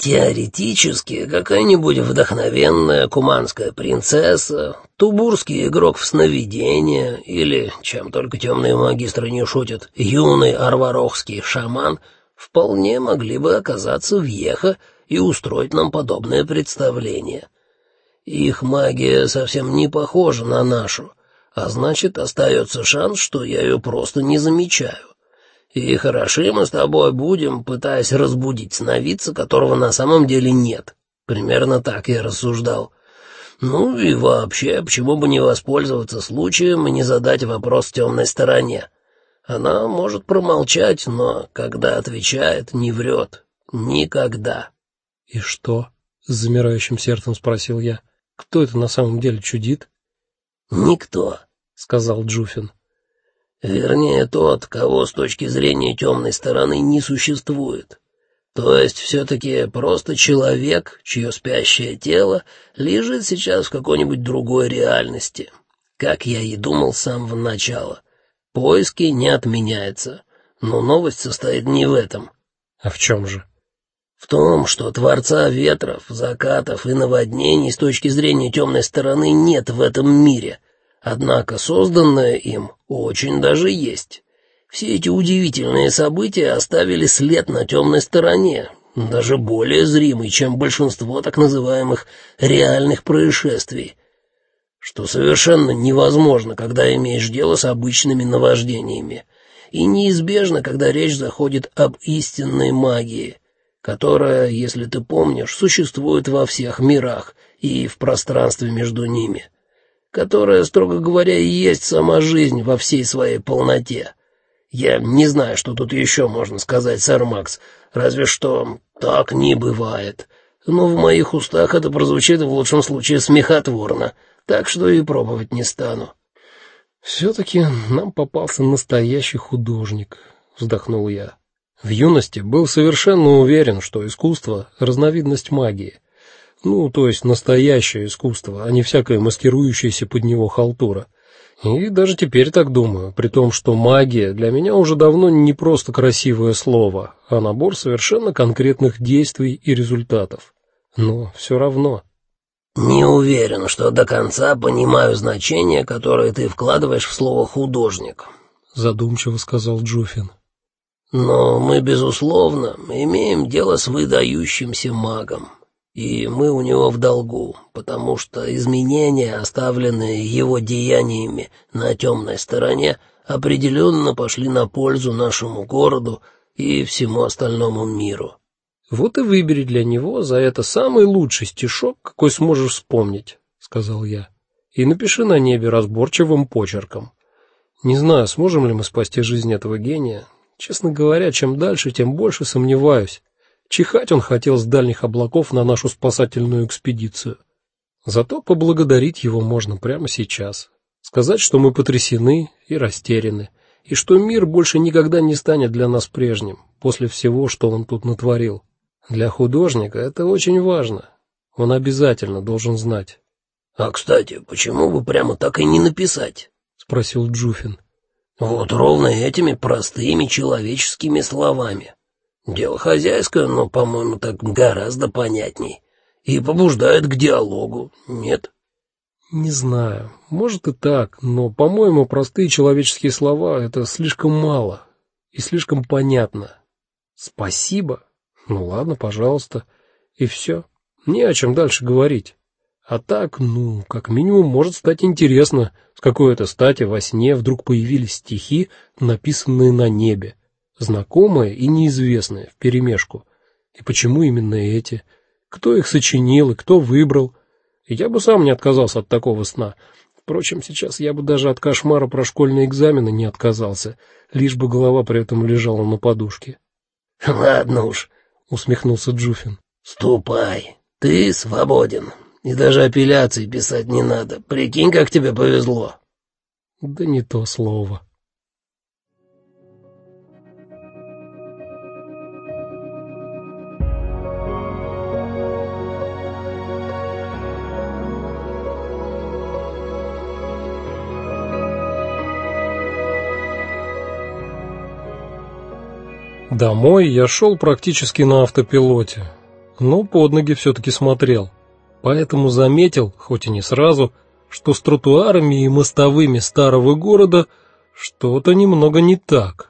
Теоретически, какая-нибудь вдохновенная куманская принцесса, тубурский игрок в сновидения или, чем только темные магистры не шутят, юный арварохский шаман вполне могли бы оказаться в Еха и устроить нам подобное представление. Их магия совсем не похожа на нашу, а значит, остается шанс, что я ее просто не замечаю. И хороши мы с тобой будем, пытаясь разбудить сновидца, которого на самом деле нет. Примерно так я рассуждал. Ну и вообще, почему бы не воспользоваться случаем и не задать вопрос темной стороне? Она может промолчать, но когда отвечает, не врет. Никогда. И что? С замирающим сердцем спросил я. Кто это на самом деле чудит? Никто, сказал Джуфин. Вернее, тот, кого с точки зрения темной стороны не существует. То есть все-таки просто человек, чье спящее тело лежит сейчас в какой-нибудь другой реальности. Как я и думал с самого начала. Поиски не отменяются. Но новость состоит не в этом. А в чем же? В том, что Творца ветров, закатов и наводнений с точки зрения темной стороны нет в этом мире — Однако созданное им очень даже есть. Все эти удивительные события оставили след на темной стороне, даже более зримый, чем большинство так называемых реальных происшествий, что совершенно невозможно, когда имеешь дело с обычными наваждениями, и неизбежно, когда речь заходит об истинной магии, которая, если ты помнишь, существует во всех мирах и в пространстве между ними которая, строго говоря, и есть сама жизнь во всей своей полноте. Я не знаю, что тут еще можно сказать, сэр Макс, разве что так не бывает. Но в моих устах это прозвучит в лучшем случае смехотворно, так что и пробовать не стану. все таки нам попался настоящий художник, вздохнул я. В юности был совершенно уверен, что искусство разновидность магии. Ну, то есть настоящее искусство, а не всякое маскирующееся под него халтура. И даже теперь так думаю, при том, что магия для меня уже давно не просто красивое слово, а набор совершенно конкретных действий и результатов. Но все равно не уверен, что до конца понимаю значение, которое ты вкладываешь в слово художник, задумчиво сказал Джуфин. Но мы безусловно имеем дело с выдающимся магом и мы у него в долгу, потому что изменения, оставленные его деяниями на темной стороне, определенно пошли на пользу нашему городу и всему остальному миру. Вот и выбери для него за это самый лучший стишок, какой сможешь вспомнить, сказал я. И напиши на небе разборчивым почерком. Не знаю, сможем ли мы спасти жизнь этого гения. Честно говоря, чем дальше, тем больше сомневаюсь. Чихать он хотел с дальних облаков на нашу спасательную экспедицию. Зато поблагодарить его можно прямо сейчас. Сказать, что мы потрясены и растеряны, и что мир больше никогда не станет для нас прежним после всего, что он тут натворил. Для художника это очень важно. Он обязательно должен знать. А, кстати, почему бы прямо так и не написать? спросил Джуфин. Вот ровно этими простыми человеческими словами. Дело хозяйское, но, по-моему, так гораздо понятней. И побуждает к диалогу, нет? Не знаю. Может и так, но, по-моему, простые человеческие слова это слишком мало и слишком понятно. Спасибо. Ну ладно, пожалуйста. И все. Не о чем дальше говорить. А так, ну, как минимум может стать интересно, с какой это стати во сне вдруг появились стихи, написанные на небе знакомые и неизвестные вперемешку. И почему именно эти? Кто их сочинил и кто выбрал? Я бы сам не отказался от такого сна. Впрочем, сейчас я бы даже от кошмара про школьные экзамены не отказался, лишь бы голова при этом лежала на подушке. Ладно уж, усмехнулся Джуфин. Ступай. Ты свободен. И даже апелляции писать не надо. Прикинь, как тебе повезло. Да не то слово. Домой я шел практически на автопилоте. но под ноги все таки смотрел. Поэтому заметил, хоть и не сразу, что с тротуарами и мостовыми старого города что-то немного не так.